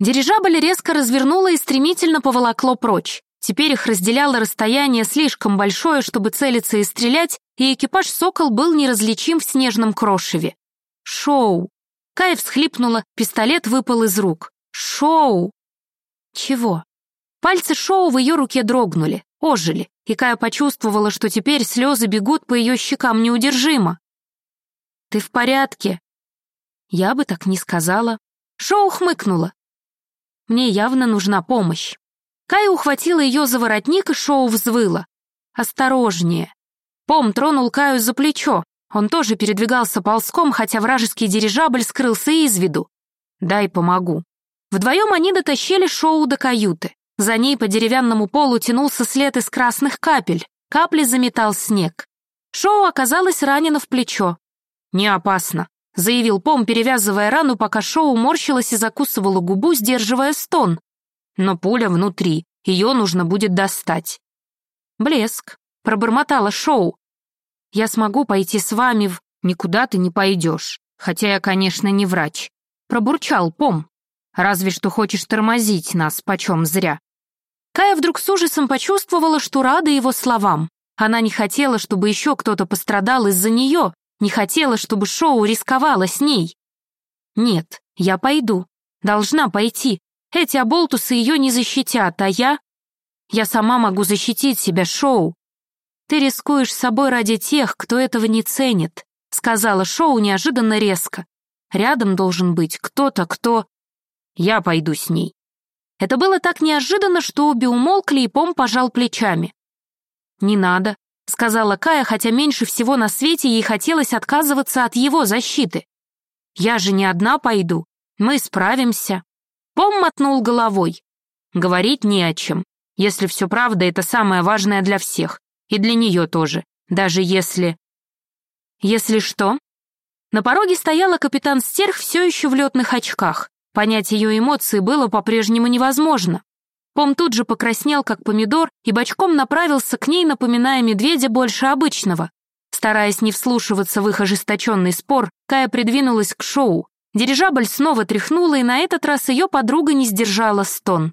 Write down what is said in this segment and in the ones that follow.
Дирижабль резко развернула и стремительно поволокло прочь. Теперь их разделяло расстояние слишком большое, чтобы целиться и стрелять, и экипаж «Сокол» был неразличим в снежном крошеве. «Шоу!» Кая всхлипнула, пистолет выпал из рук. «Шоу!» «Чего?» Пальцы Шоу в ее руке дрогнули, ожили, и Кая почувствовала, что теперь слезы бегут по ее щекам неудержимо. «Ты в порядке?» Я бы так не сказала. Шоу хмыкнула. Мне явно нужна помощь. Кая ухватила ее за воротник, и Шоу взвыла. «Осторожнее!» Пом тронул Каю за плечо. Он тоже передвигался ползком, хотя вражеский дирижабль скрылся из виду. «Дай помогу». Вдвоем они дотащили Шоу до каюты. За ней по деревянному полу тянулся след из красных капель. Капли заметал снег. Шоу оказалось ранено в плечо. «Не опасно», — заявил Пом, перевязывая рану, пока Шоу морщилась и закусывала губу, сдерживая стон. «Но пуля внутри, ее нужно будет достать». «Блеск», — пробормотала Шоу. «Я смогу пойти с вами в...» «Никуда ты не пойдешь, хотя я, конечно, не врач», — пробурчал Пом. «Разве что хочешь тормозить нас, почем зря». Кая вдруг с ужасом почувствовала, что рада его словам. Она не хотела, чтобы еще кто-то пострадал из-за нее, не хотела, чтобы Шоу рисковала с ней. Нет, я пойду. Должна пойти. Эти оболтусы ее не защитят, а я... Я сама могу защитить себя, Шоу. Ты рискуешь собой ради тех, кто этого не ценит, сказала Шоу неожиданно резко. Рядом должен быть кто-то, кто... Я пойду с ней. Это было так неожиданно, что обе умолкли, и Пом пожал плечами. «Не надо», — сказала Кая, хотя меньше всего на свете ей хотелось отказываться от его защиты. «Я же не одна пойду. Мы справимся». Пом мотнул головой. «Говорить не о чем. Если все правда, это самое важное для всех. И для нее тоже. Даже если...» «Если что?» На пороге стояла капитан Стерх все еще в летных очках. Понять ее эмоции было по-прежнему невозможно. Пом тут же покраснел, как помидор, и бочком направился к ней, напоминая медведя больше обычного. Стараясь не вслушиваться в их ожесточенный спор, Кая придвинулась к шоу. Дирижабль снова тряхнула, и на этот раз ее подруга не сдержала стон.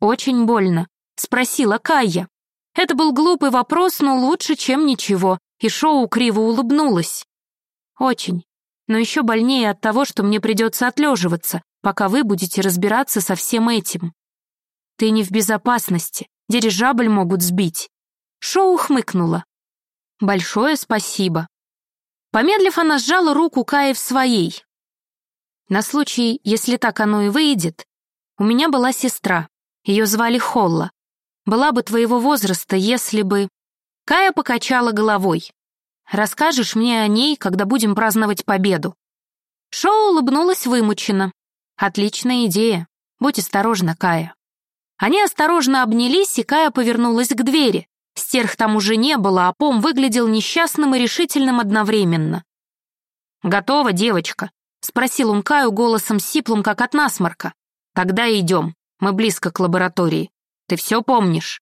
«Очень больно», — спросила Кая. Это был глупый вопрос, но лучше, чем ничего, и Шоу криво улыбнулась. «Очень но еще больнее от того, что мне придется отлеживаться, пока вы будете разбираться со всем этим. Ты не в безопасности, дирижабль могут сбить. Шоу хмыкнула. Большое спасибо. Помедлив, она сжала руку Каи в своей. На случай, если так оно и выйдет, у меня была сестра, ее звали Холла. Была бы твоего возраста, если бы... Кая покачала головой. Расскажешь мне о ней, когда будем праздновать победу». Шоу улыбнулась вымученно. «Отличная идея. Будь осторожна, Кая». Они осторожно обнялись, и Кая повернулась к двери. Стерх там уже не было, а Пом выглядел несчастным и решительным одновременно. «Готова, девочка?» — спросил он Каю голосом сиплым, как от насморка. «Тогда идем. Мы близко к лаборатории. Ты все помнишь?»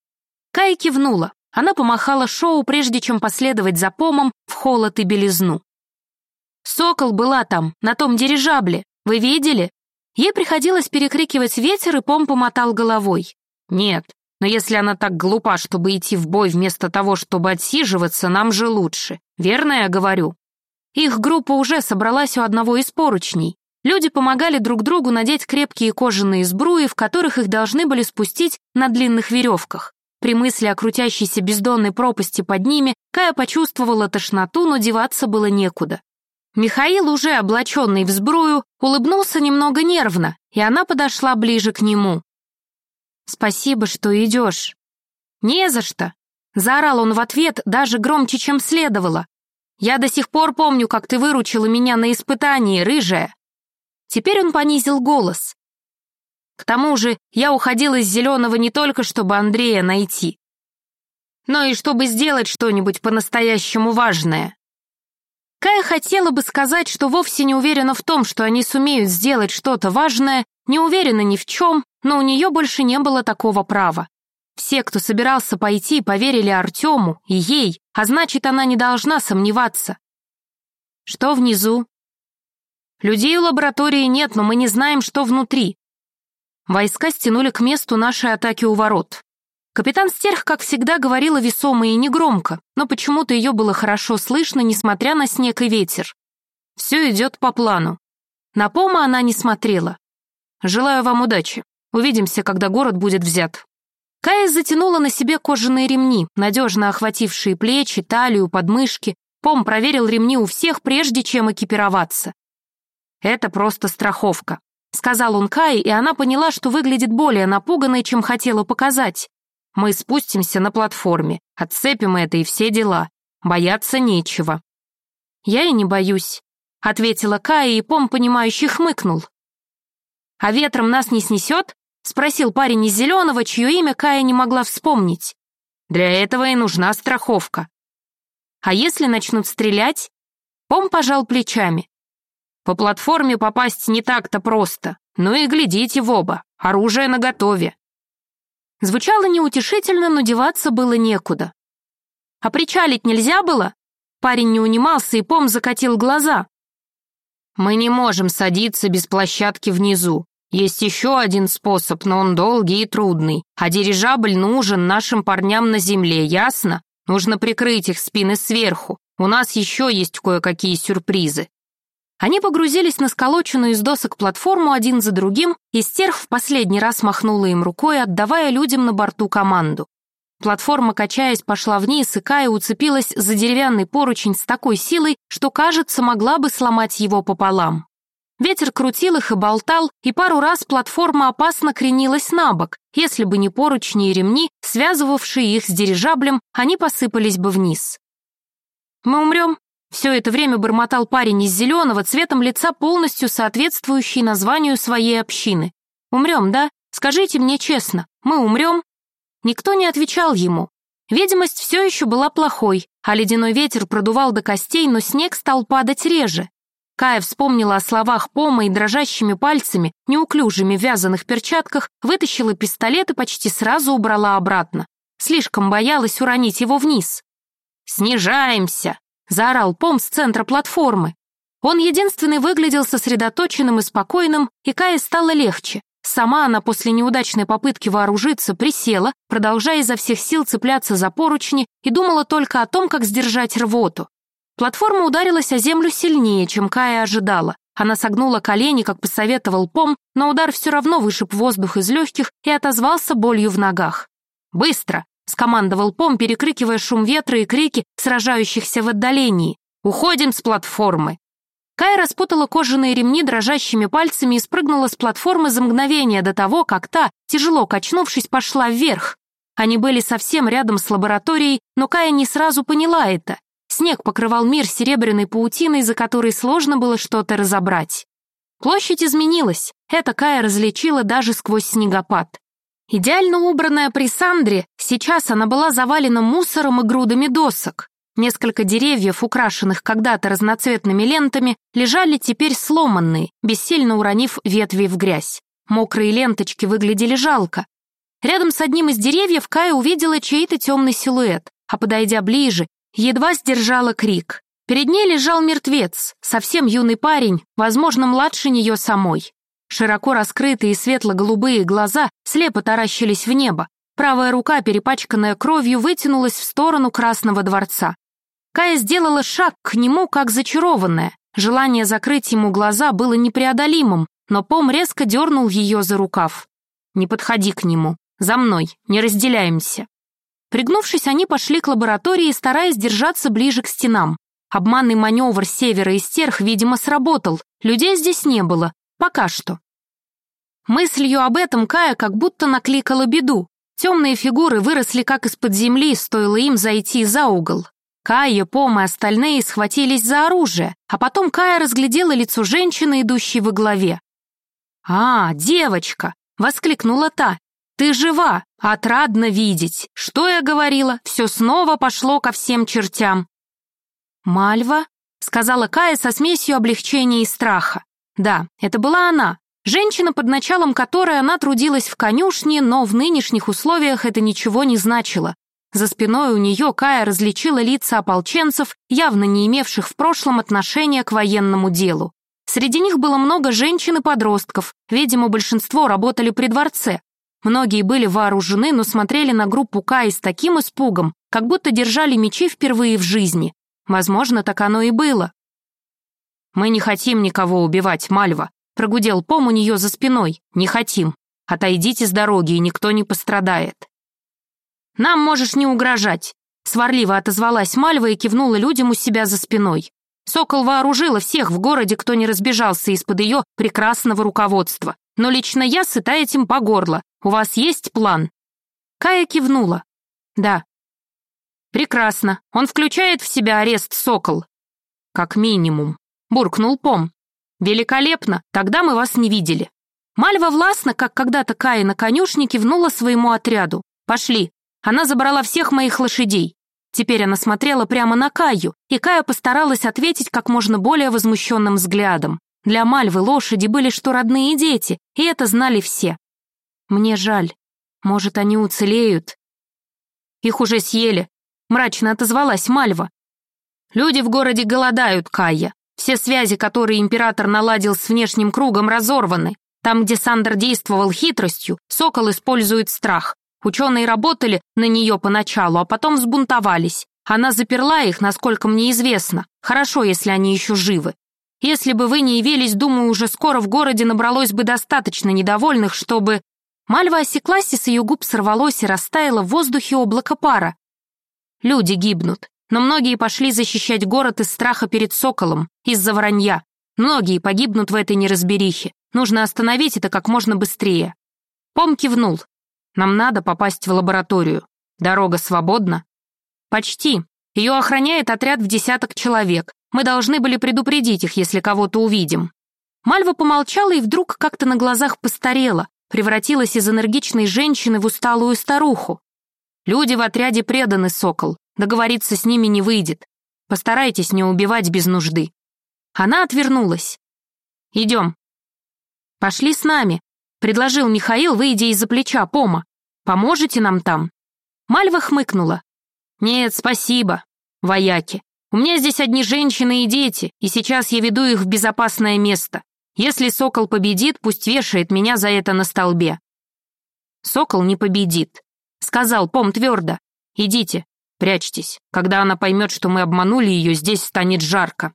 Кая кивнула. Она помахала шоу, прежде чем последовать за помом в холод и белизну. «Сокол была там, на том дирижабле. Вы видели?» Ей приходилось перекрикивать ветер, и пом помотал головой. «Нет, но если она так глупа, чтобы идти в бой вместо того, чтобы отсиживаться, нам же лучше. Верно я говорю?» Их группа уже собралась у одного из поручней. Люди помогали друг другу надеть крепкие кожаные сбруи, в которых их должны были спустить на длинных веревках. При мысли о крутящейся бездонной пропасти под ними Кая почувствовала тошноту, но деваться было некуда. Михаил, уже облаченный в сбрую, улыбнулся немного нервно, и она подошла ближе к нему. «Спасибо, что идешь». «Не за что», — заорал он в ответ даже громче, чем следовало. «Я до сих пор помню, как ты выручила меня на испытании, рыжая». Теперь он понизил голос. К тому же я уходил из Зеленого не только, чтобы Андрея найти, но и чтобы сделать что-нибудь по-настоящему важное. Кая хотела бы сказать, что вовсе не уверена в том, что они сумеют сделать что-то важное, не уверена ни в чем, но у нее больше не было такого права. Все, кто собирался пойти, поверили Артему и ей, а значит, она не должна сомневаться. Что внизу? Людей у лаборатории нет, но мы не знаем, что внутри. Войска стянули к месту нашей атаки у ворот. Капитан Стерх, как всегда, говорила весомо и негромко, но почему-то ее было хорошо слышно, несмотря на снег и ветер. Все идет по плану. На Пома она не смотрела. Желаю вам удачи. Увидимся, когда город будет взят. Кая затянула на себе кожаные ремни, надежно охватившие плечи, талию, подмышки. Пом проверил ремни у всех, прежде чем экипироваться. «Это просто страховка», — сказал он Кае, и она поняла, что выглядит более напуганной, чем хотела показать. «Мы спустимся на платформе, отцепим это и все дела. Бояться нечего». «Я и не боюсь», — ответила Кая, и Пом, понимающий, хмыкнул. «А ветром нас не снесет?» — спросил парень из зеленого, чье имя Кая не могла вспомнить. «Для этого и нужна страховка». «А если начнут стрелять?» Пом пожал плечами. «По платформе попасть не так-то просто. Ну и глядите в оба, оружие наготове». Звучало неутешительно, но деваться было некуда. «А причалить нельзя было?» Парень не унимался, и Пом закатил глаза. Мы не можем садиться без площадки внизу. Есть еще один способ, но он долгий и трудный. А дирижабль нужен нашим парням на земле, ясно? Нужно прикрыть их спины сверху. У нас еще есть кое-какие сюрпризы. Они погрузились на сколоченную из досок платформу один за другим, и стерх в последний раз махнула им рукой, отдавая людям на борту команду. Платформа, качаясь, пошла вниз, и Кая уцепилась за деревянный поручень с такой силой, что, кажется, могла бы сломать его пополам. Ветер крутил их и болтал, и пару раз платформа опасно кренилась на бок. Если бы не поручни и ремни, связывавшие их с дирижаблем, они посыпались бы вниз. «Мы умрем?» Все это время бормотал парень из зеленого, цветом лица полностью соответствующий названию своей общины. «Умрем, да? Скажите мне честно, мы умрем?» Никто не отвечал ему. Видимость все еще была плохой, а ледяной ветер продувал до костей, но снег стал падать реже. Кая вспомнила о словах Пома и дрожащими пальцами, неуклюжими в вязаных перчатках, вытащила пистолет и почти сразу убрала обратно. Слишком боялась уронить его вниз. «Снижаемся!» — заорал Пом с центра платформы. Он единственный выглядел сосредоточенным и спокойным, и Кае стало легче. Сама она после неудачной попытки вооружиться присела, продолжая изо всех сил цепляться за поручни и думала только о том, как сдержать рвоту. Платформа ударилась о землю сильнее, чем Кая ожидала. Она согнула колени, как посоветовал Пом, но удар все равно вышиб воздух из легких и отозвался болью в ногах. «Быстро!» — скомандовал Пом, перекрикивая шум ветра и крики сражающихся в отдалении. «Уходим с платформы!» Кай распутала кожаные ремни дрожащими пальцами и спрыгнула с платформы за мгновение до того, как та, тяжело качнувшись, пошла вверх. Они были совсем рядом с лабораторией, но Кая не сразу поняла это. Снег покрывал мир серебряной паутиной, за которой сложно было что-то разобрать. Площадь изменилась, это Кая различила даже сквозь снегопад. Идеально убранная при Сандре, сейчас она была завалена мусором и грудами досок. Несколько деревьев, украшенных когда-то разноцветными лентами, лежали теперь сломанные, бессильно уронив ветви в грязь. Мокрые ленточки выглядели жалко. Рядом с одним из деревьев Кая увидела чей-то темный силуэт, а подойдя ближе, едва сдержала крик. Перед ней лежал мертвец, совсем юный парень, возможно, младше нее самой. Широко раскрытые светло-голубые глаза слепо таращились в небо. Правая рука, перепачканная кровью, вытянулась в сторону Красного дворца. Кая сделала шаг к нему, как зачарованная. Желание закрыть ему глаза было непреодолимым, но Пом резко дернул ее за рукав. «Не подходи к нему. За мной. Не разделяемся». Пригнувшись, они пошли к лаборатории, стараясь держаться ближе к стенам. Обманный маневр севера и стерх, видимо, сработал. Людей здесь не было. Пока что. Мыслью об этом Кая как будто накликала беду. Темные фигуры выросли как из-под земли, стоило им зайти за угол. Кая, Пом и остальные схватились за оружие, а потом Кая разглядела лицо женщины, идущей во главе. «А, девочка!» — воскликнула та. «Ты жива! Отрадно видеть! Что я говорила? Все снова пошло ко всем чертям!» «Мальва?» — сказала Кая со смесью облегчения и страха. Да, это была она, женщина, под началом которой она трудилась в конюшне, но в нынешних условиях это ничего не значило. За спиной у нее Кая различила лица ополченцев, явно не имевших в прошлом отношения к военному делу. Среди них было много женщин и подростков, видимо, большинство работали при дворце. Многие были вооружены, но смотрели на группу Каи с таким испугом, как будто держали мечи впервые в жизни. Возможно, так оно и было. «Мы не хотим никого убивать, Мальва», — прогудел Пом у нее за спиной. «Не хотим. Отойдите с дороги, и никто не пострадает». «Нам можешь не угрожать», — сварливо отозвалась Мальва и кивнула людям у себя за спиной. Сокол вооружила всех в городе, кто не разбежался из-под ее прекрасного руководства. Но лично я сыта этим по горло. У вас есть план?» Кая кивнула. «Да». «Прекрасно. Он включает в себя арест Сокол?» «Как минимум», — буркнул Пом. «Великолепно. Тогда мы вас не видели». Мальва властно, как когда-то Кая на конюшне, кивнула своему отряду. «Пошли. Она забрала всех моих лошадей. Теперь она смотрела прямо на Каю, и Кая постаралась ответить как можно более возмущенным взглядом. Для Мальвы лошади были что родные дети, и это знали все. «Мне жаль. Может, они уцелеют?» «Их уже съели», — мрачно отозвалась Мальва. «Люди в городе голодают, Кая. Все связи, которые император наладил с внешним кругом, разорваны. Там, где Сандер действовал хитростью, Сокол использует страх. Ученые работали на нее поначалу, а потом взбунтовались. Она заперла их, насколько мне известно. Хорошо, если они еще живы. Если бы вы не явились, думаю, уже скоро в городе набралось бы достаточно недовольных, чтобы...» Мальва осеклась, и с ее губ сорвалось и растаяло в воздухе облако пара. Люди гибнут, но многие пошли защищать город из страха перед соколом, из-за вранья. Многие погибнут в этой неразберихе. Нужно остановить это как можно быстрее. Пом кивнул. Нам надо попасть в лабораторию. Дорога свободна?» «Почти. Ее охраняет отряд в десяток человек. Мы должны были предупредить их, если кого-то увидим». Мальва помолчала и вдруг как-то на глазах постарела, превратилась из энергичной женщины в усталую старуху. «Люди в отряде преданы, Сокол. Договориться с ними не выйдет. Постарайтесь не убивать без нужды». Она отвернулась. «Идем». «Пошли с нами», предложил Михаил, выйдя из-за плеча Пома. «Поможете нам там?» Мальва хмыкнула. «Нет, спасибо, вояки. У меня здесь одни женщины и дети, и сейчас я веду их в безопасное место. Если Сокол победит, пусть вешает меня за это на столбе». «Сокол не победит», — сказал Пом твердо. «Идите, прячьтесь. Когда она поймет, что мы обманули ее, здесь станет жарко».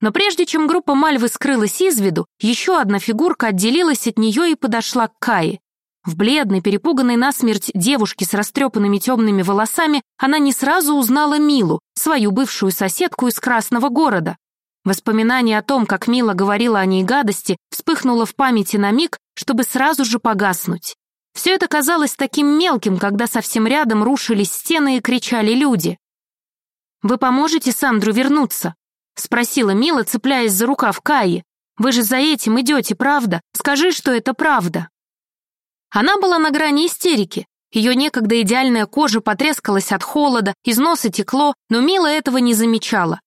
Но прежде чем группа Мальвы скрылась из виду, еще одна фигурка отделилась от нее и подошла к Кае. В бледной, перепуганной насмерть девушке с растрепанными темными волосами она не сразу узнала Милу, свою бывшую соседку из Красного города. Воспоминание о том, как Мила говорила о ней гадости, вспыхнуло в памяти на миг, чтобы сразу же погаснуть. Все это казалось таким мелким, когда совсем рядом рушились стены и кричали люди. «Вы поможете Сандру вернуться?» — спросила Мила, цепляясь за рукав Каи. «Вы же за этим идете, правда? Скажи, что это правда». Она была на грани истерики. Ее некогда идеальная кожа потрескалась от холода, из носа текло, но Мила этого не замечала.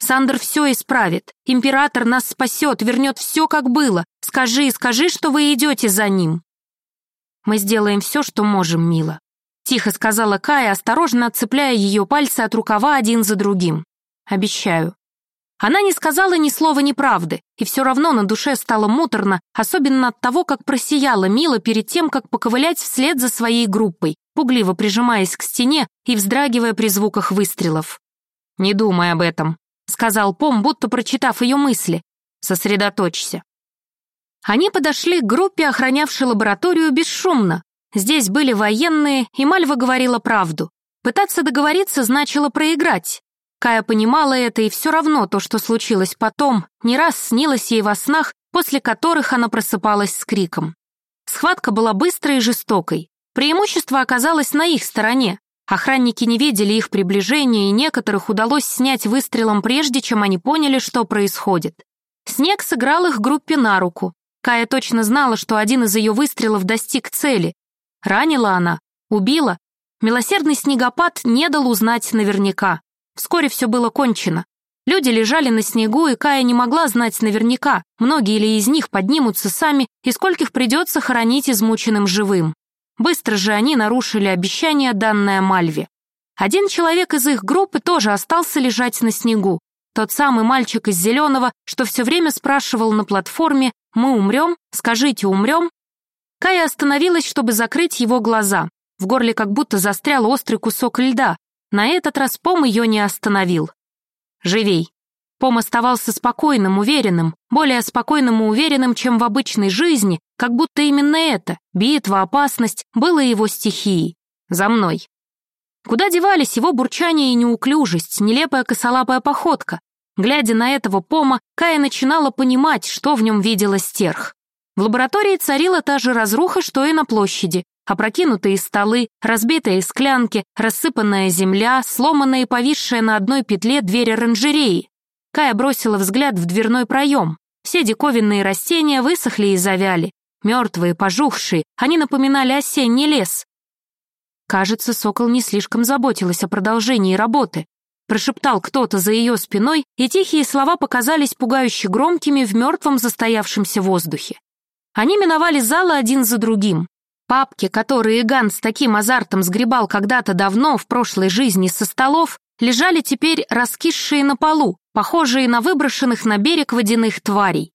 «Сандер все исправит. Император нас спасет, вернет все, как было. Скажи, скажи, что вы идете за ним». «Мы сделаем все, что можем, Мила», — тихо сказала Кая, осторожно отцепляя ее пальцы от рукава один за другим. «Обещаю». Она не сказала ни слова неправды, и все равно на душе стало муторно, особенно от того, как просияла Мила перед тем, как поковылять вслед за своей группой, пугливо прижимаясь к стене и вздрагивая при звуках выстрелов. «Не думай об этом», — сказал Пом, будто прочитав ее мысли. «Сосредоточься». Они подошли к группе, охранявшей лабораторию бесшумно. Здесь были военные, и Мальва говорила правду. Пытаться договориться значило проиграть, Кая понимала это, и все равно то, что случилось потом, не раз снилось ей во снах, после которых она просыпалась с криком. Схватка была быстрой и жестокой. Преимущество оказалось на их стороне. Охранники не видели их приближения, и некоторых удалось снять выстрелом прежде, чем они поняли, что происходит. Снег сыграл их группе на руку. Кая точно знала, что один из ее выстрелов достиг цели. Ранила она? Убила? Милосердный снегопад не дал узнать наверняка. Вскоре все было кончено. Люди лежали на снегу, и Кая не могла знать наверняка, многие ли из них поднимутся сами и скольких придется хоронить измученным живым. Быстро же они нарушили обещание, данное Мальве. Один человек из их группы тоже остался лежать на снегу. Тот самый мальчик из зеленого, что все время спрашивал на платформе «Мы умрем? Скажите, умрем?» Кая остановилась, чтобы закрыть его глаза. В горле как будто застрял острый кусок льда. На этот раз Пом ее не остановил. «Живей!» Пом оставался спокойным, уверенным, более спокойным и уверенным, чем в обычной жизни, как будто именно это, битва, опасность, было его стихией. «За мной!» Куда девались его бурчание и неуклюжесть, нелепая косолапая походка? Глядя на этого Пома, Кая начинала понимать, что в нем видела стерх. В лаборатории царила та же разруха, что и на площади. Опрокинутые столы, разбитые склянки, рассыпанная земля, сломанная и повисшая на одной петле дверь оранжереи. Кая бросила взгляд в дверной проем. Все диковинные растения высохли и завяли. Мертвые, пожухшие, они напоминали осенний лес. Кажется, сокол не слишком заботилась о продолжении работы. Прошептал кто-то за ее спиной, и тихие слова показались пугающе громкими в мертвом застоявшемся воздухе. Они миновали залы один за другим. Папки, которые Иган с таким азартом сгребал когда-то давно в прошлой жизни со столов, лежали теперь раскисшие на полу, похожие на выброшенных на берег водяных тварей.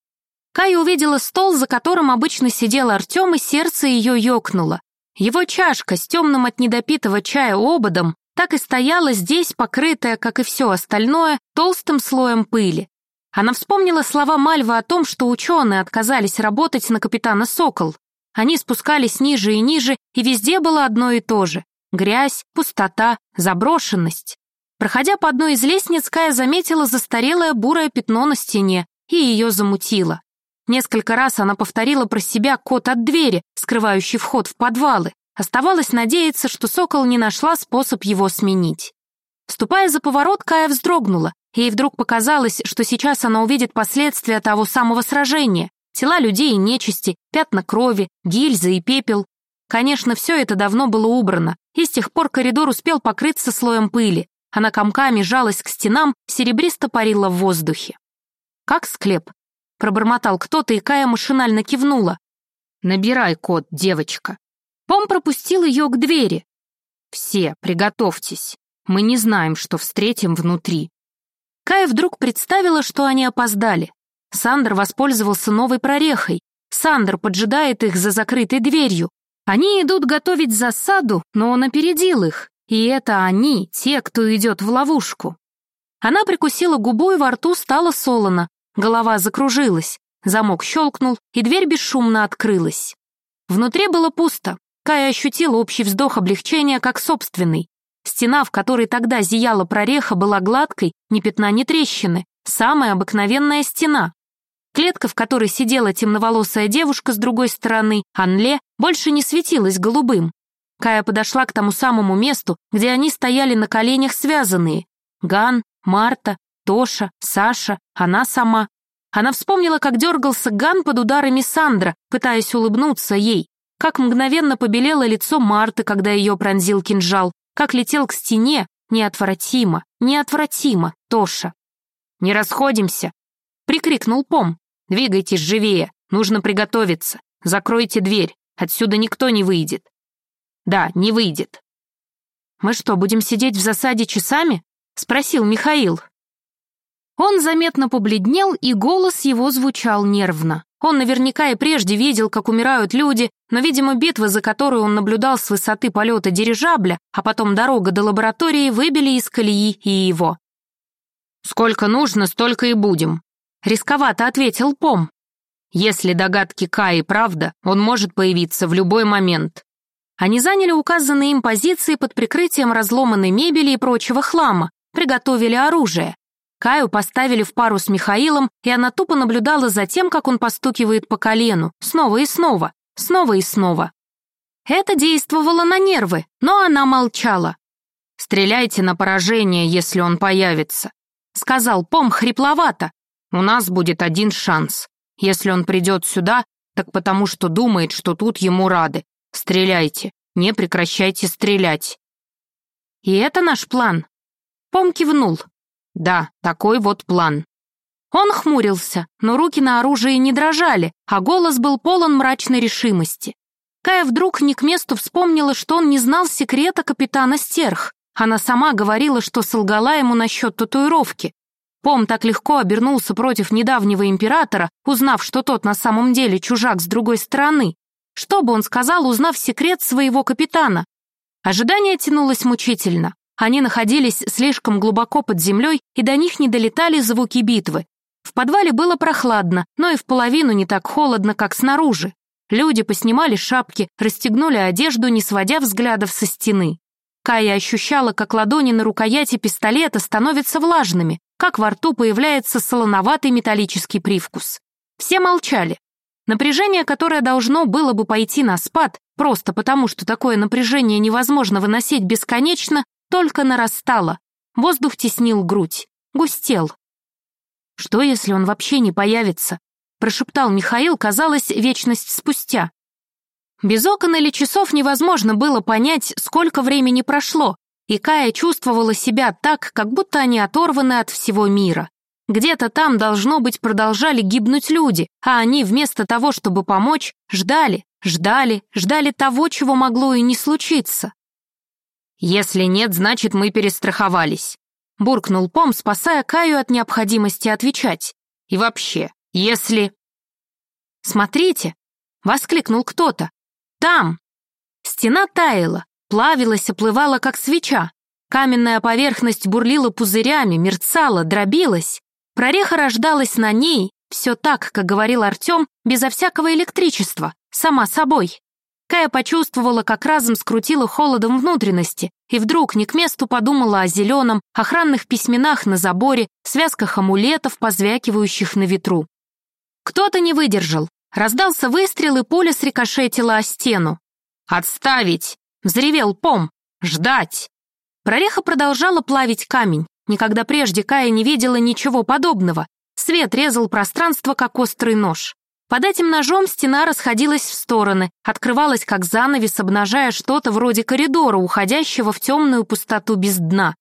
Кая увидела стол, за которым обычно сидел Артем, и сердце ее ёкнуло. Его чашка с темным от недопитого чая ободом так и стояла здесь, покрытая, как и все остальное, толстым слоем пыли. Она вспомнила слова Мальвы о том, что ученые отказались работать на капитана Сокол. Они спускались ниже и ниже, и везде было одно и то же — грязь, пустота, заброшенность. Проходя по одной из лестниц, Кая заметила застарелое бурое пятно на стене, и ее замутило. Несколько раз она повторила про себя код от двери, скрывающий вход в подвалы. Оставалось надеяться, что Сокол не нашла способ его сменить. Ступая за поворот, Кая вздрогнула. Ей вдруг показалось, что сейчас она увидит последствия того самого сражения. Тела людей и нечисти, пятна крови, гильзы и пепел. Конечно, все это давно было убрано, и с тех пор коридор успел покрыться слоем пыли. Она комками жалась к стенам, серебристо парила в воздухе. Как склеп, Пробормотал кто-то, и Кая машинально кивнула. «Набирай код, девочка». Пом пропустил ее к двери. «Все, приготовьтесь. Мы не знаем, что встретим внутри». Кая вдруг представила, что они опоздали. Сандер воспользовался новой прорехой. Сандер поджидает их за закрытой дверью. Они идут готовить засаду, но он опередил их. И это они, те, кто идет в ловушку. Она прикусила губу, и во рту стало солоно. Голова закружилась, замок щелкнул, и дверь бесшумно открылась. Внутри было пусто. Кая ощутила общий вздох облегчения, как собственный. Стена, в которой тогда зияла прореха, была гладкой, ни пятна, ни трещины. Самая обыкновенная стена. Клетка, в которой сидела темноволосая девушка с другой стороны, Анле, больше не светилась голубым. Кая подошла к тому самому месту, где они стояли на коленях связанные. Ган, Марта, Тоша, Саша, она сама. Она вспомнила, как дергался Ган под ударами Сандра, пытаясь улыбнуться ей, как мгновенно побелело лицо Марты, когда ее пронзил кинжал, как летел к стене, неотвратимо, неотвратимо, Тоша. «Не расходимся!» — прикрикнул Пом. «Двигайтесь живее, нужно приготовиться. Закройте дверь, отсюда никто не выйдет». «Да, не выйдет». «Мы что, будем сидеть в засаде часами?» — спросил Михаил. Он заметно побледнел, и голос его звучал нервно. Он наверняка и прежде видел, как умирают люди, но, видимо, битва, за которую он наблюдал с высоты полета дирижабля, а потом дорога до лаборатории, выбили из колеи и его. «Сколько нужно, столько и будем», — рисковато ответил Пом. «Если догадки Каи правда, он может появиться в любой момент». Они заняли указанные им позиции под прикрытием разломанной мебели и прочего хлама, приготовили оружие. Каю поставили в пару с Михаилом, и она тупо наблюдала за тем, как он постукивает по колену, снова и снова, снова и снова. Это действовало на нервы, но она молчала. «Стреляйте на поражение, если он появится», — сказал Пом хрипловато. «У нас будет один шанс. Если он придет сюда, так потому что думает, что тут ему рады. Стреляйте, не прекращайте стрелять». «И это наш план?» Пом кивнул. Да, такой вот план. Он хмурился, но руки на оружие не дрожали, а голос был полон мрачной решимости. Кая вдруг не к месту вспомнила, что он не знал секрета капитана Стерх. Она сама говорила, что солгала ему насчет татуировки. Пом так легко обернулся против недавнего императора, узнав, что тот на самом деле чужак с другой стороны. Что бы он сказал, узнав секрет своего капитана? Ожидание тянулось мучительно. Они находились слишком глубоко под землей, и до них не долетали звуки битвы. В подвале было прохладно, но и в половину не так холодно, как снаружи. Люди поснимали шапки, расстегнули одежду, не сводя взглядов со стены. Кая ощущала, как ладони на рукояти пистолета становятся влажными, как во рту появляется солоноватый металлический привкус. Все молчали. Напряжение, которое должно было бы пойти на спад, просто потому что такое напряжение невозможно выносить бесконечно, только нарастало. Воздух теснил грудь, густел. Что, если он вообще не появится? Прошептал Михаил, казалось, вечность спустя. Без окон или часов невозможно было понять, сколько времени прошло, и Кая чувствовала себя так, как будто они оторваны от всего мира. Где-то там, должно быть, продолжали гибнуть люди, а они вместо того, чтобы помочь, ждали, ждали, ждали того, чего могло и не случиться. «Если нет, значит, мы перестраховались», — буркнул Пом, спасая Каю от необходимости отвечать. «И вообще, если...» «Смотрите!» — воскликнул кто-то. Там!» Стена таяла, плавилась, оплывала, как свеча. Каменная поверхность бурлила пузырями, мерцала, дробилась. Прореха рождалась на ней, все так, как говорил Артем, безо всякого электричества, сама собой. Кая почувствовала, как разом скрутила холодом внутренности, и вдруг не к месту подумала о зеленом, охранных письменах на заборе, связках амулетов, позвякивающих на ветру. Кто-то не выдержал, Раздался выстрел, и пуля срикошетила о стену. «Отставить!» — взревел Пом. «Ждать!» Прореха продолжала плавить камень. Никогда прежде Кая не видела ничего подобного. Свет резал пространство, как острый нож. Под этим ножом стена расходилась в стороны, открывалась как занавес, обнажая что-то вроде коридора, уходящего в темную пустоту без дна.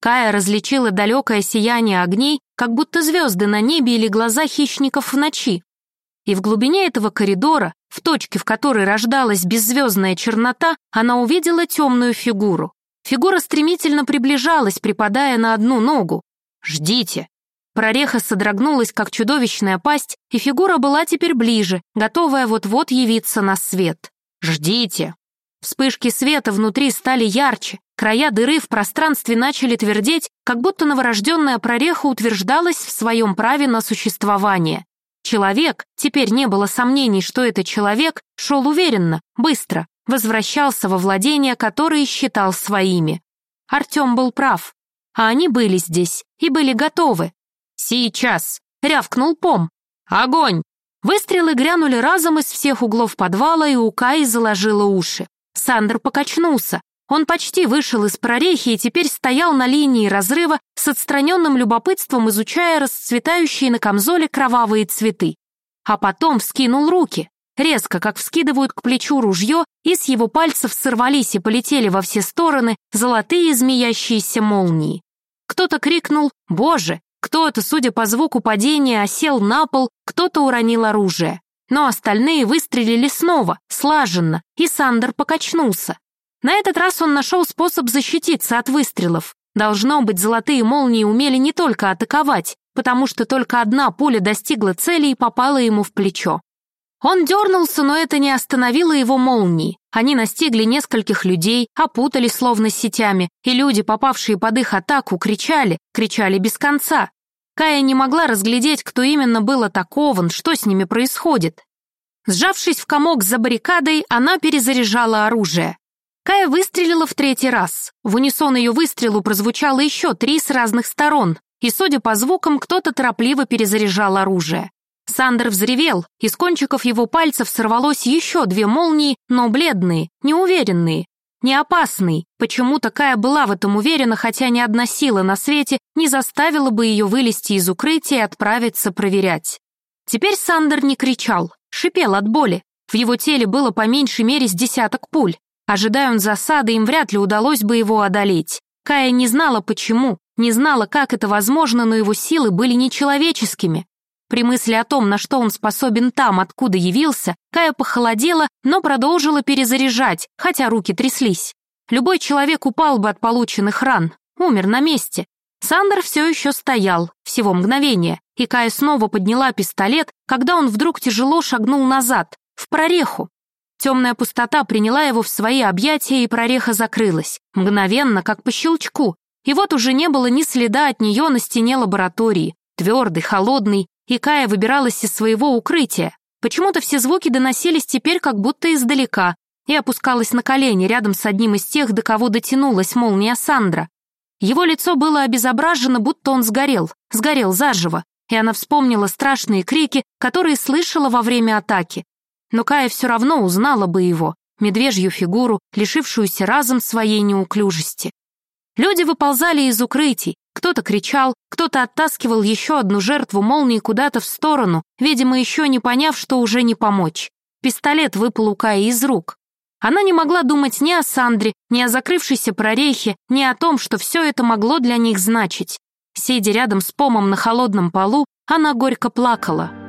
Кая различила далекое сияние огней, как будто звезды на небе или глаза хищников в ночи. И в глубине этого коридора, в точке, в которой рождалась беззвездная чернота, она увидела темную фигуру. Фигура стремительно приближалась, припадая на одну ногу. «Ждите!» Прореха содрогнулась, как чудовищная пасть, и фигура была теперь ближе, готовая вот-вот явиться на свет. «Ждите!» Вспышки света внутри стали ярче, края дыры в пространстве начали твердеть, как будто новорожденная прореха утверждалась в своем праве на существование. Человек, теперь не было сомнений, что это человек, шел уверенно, быстро, возвращался во владения, которые считал своими. Артем был прав. А они были здесь и были готовы. «Сейчас!» — рявкнул Пом. «Огонь!» Выстрелы грянули разом из всех углов подвала, и у Каи заложило уши. Сандер покачнулся. Он почти вышел из прорехи и теперь стоял на линии разрыва с отстраненным любопытством, изучая расцветающие на камзоле кровавые цветы. А потом вскинул руки, резко, как вскидывают к плечу ружье, и с его пальцев сорвались и полетели во все стороны золотые змеящиеся молнии. Кто-то крикнул «Боже!», кто-то, судя по звуку падения, осел на пол, кто-то уронил оружие. Но остальные выстрелили снова, слаженно, и Сандер покачнулся. На этот раз он нашел способ защититься от выстрелов. Должно быть, золотые молнии умели не только атаковать, потому что только одна пуля достигла цели и попала ему в плечо. Он дернулся, но это не остановило его молнии. Они настигли нескольких людей, опутали словно сетями, и люди, попавшие под их атаку, кричали, кричали без конца. Кая не могла разглядеть, кто именно был атакован, что с ними происходит. Сжавшись в комок за баррикадой, она перезаряжала оружие. Кая выстрелила в третий раз. В унисон ее выстрелу прозвучало еще три с разных сторон, и, судя по звукам, кто-то торопливо перезаряжал оружие. Сандер взревел, из кончиков его пальцев сорвалось еще две молнии, но бледные, неуверенные, не опасные. Почему такая была в этом уверена, хотя ни одна сила на свете не заставила бы ее вылезти из укрытия и отправиться проверять. Теперь Сандер не кричал, шипел от боли. В его теле было по меньшей мере с десяток пуль. Ожидая он засады, им вряд ли удалось бы его одолеть. Кая не знала почему, не знала, как это возможно, но его силы были нечеловеческими. При мысли о том, на что он способен там, откуда явился, Кая похолодела, но продолжила перезаряжать, хотя руки тряслись. Любой человек упал бы от полученных ран, умер на месте. Сандер все еще стоял, всего мгновение, и Кая снова подняла пистолет, когда он вдруг тяжело шагнул назад, в прореху. Темная пустота приняла его в свои объятия, и прореха закрылась, мгновенно, как по щелчку, и вот уже не было ни следа от нее на стене лаборатории, твердый, холодный, и Кая выбиралась из своего укрытия. Почему-то все звуки доносились теперь как будто издалека, и опускалась на колени рядом с одним из тех, до кого дотянулась молния Сандра. Его лицо было обезображено, будто он сгорел, сгорел заживо, и она вспомнила страшные крики, которые слышала во время атаки. Но Кая все равно узнала бы его, медвежью фигуру, лишившуюся разом своей неуклюжести. Люди выползали из укрытий, кто-то кричал, кто-то оттаскивал еще одну жертву молнии куда-то в сторону, видимо, еще не поняв, что уже не помочь. Пистолет выпал у Каи из рук. Она не могла думать ни о Сандре, ни о закрывшейся прорехе, ни о том, что все это могло для них значить. Сидя рядом с помом на холодном полу, она горько плакала.